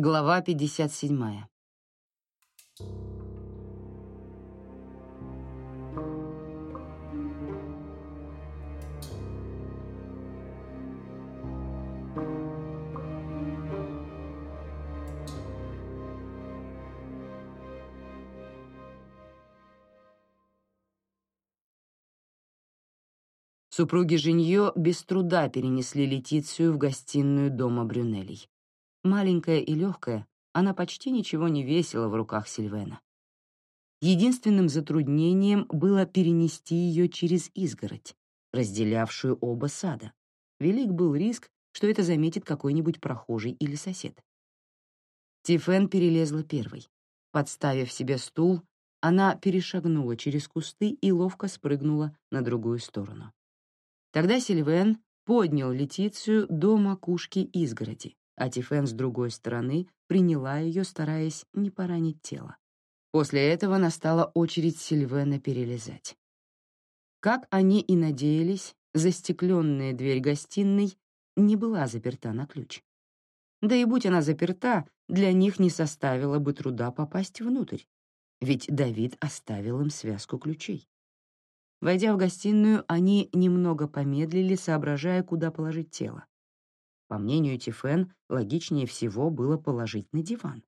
Глава 57. Супруги Женье без труда перенесли Летицию в гостиную дома Брюнелей. Маленькая и легкая, она почти ничего не весила в руках Сильвена. Единственным затруднением было перенести ее через изгородь, разделявшую оба сада. Велик был риск, что это заметит какой-нибудь прохожий или сосед. Тифен перелезла первой. Подставив себе стул, она перешагнула через кусты и ловко спрыгнула на другую сторону. Тогда Сильвен поднял Летицию до макушки изгороди, а Тифен с другой стороны приняла ее, стараясь не поранить тело. После этого настала очередь Сильвена перелезать. Как они и надеялись, застекленная дверь гостиной не была заперта на ключ. Да и будь она заперта, для них не составило бы труда попасть внутрь, ведь Давид оставил им связку ключей. Войдя в гостиную, они немного помедлили, соображая, куда положить тело. По мнению Тифен, логичнее всего было положить на диван.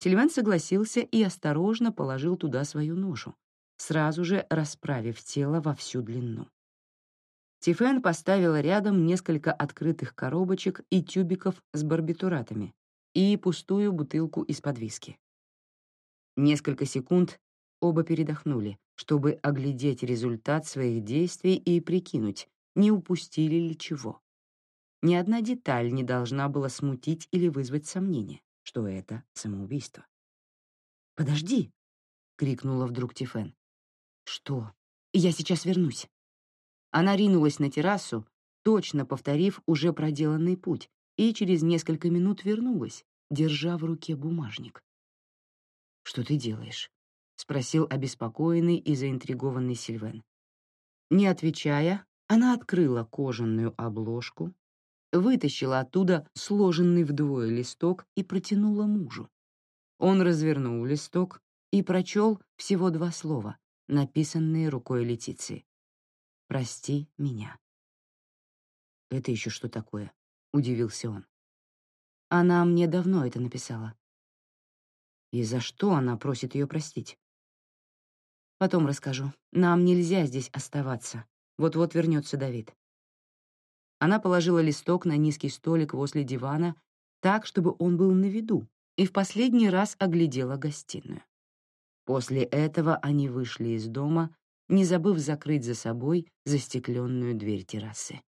Сильвен согласился и осторожно положил туда свою ношу, сразу же расправив тело во всю длину. Тифен поставила рядом несколько открытых коробочек и тюбиков с барбитуратами и пустую бутылку из-под виски. Несколько секунд оба передохнули, чтобы оглядеть результат своих действий и прикинуть, не упустили ли чего. Ни одна деталь не должна была смутить или вызвать сомнение, что это самоубийство. «Подожди!» — крикнула вдруг Тифен. «Что? Я сейчас вернусь». Она ринулась на террасу, точно повторив уже проделанный путь, и через несколько минут вернулась, держа в руке бумажник. «Что ты делаешь?» — спросил обеспокоенный и заинтригованный Сильвен. Не отвечая, она открыла кожаную обложку, вытащила оттуда сложенный вдвое листок и протянула мужу. Он развернул листок и прочел всего два слова, написанные рукой Летиции. «Прости меня». «Это еще что такое?» — удивился он. «Она мне давно это написала». «И за что она просит ее простить?» Потом расскажу. Нам нельзя здесь оставаться. Вот-вот вернется Давид. Она положила листок на низкий столик возле дивана, так, чтобы он был на виду, и в последний раз оглядела гостиную. После этого они вышли из дома, не забыв закрыть за собой застекленную дверь террасы.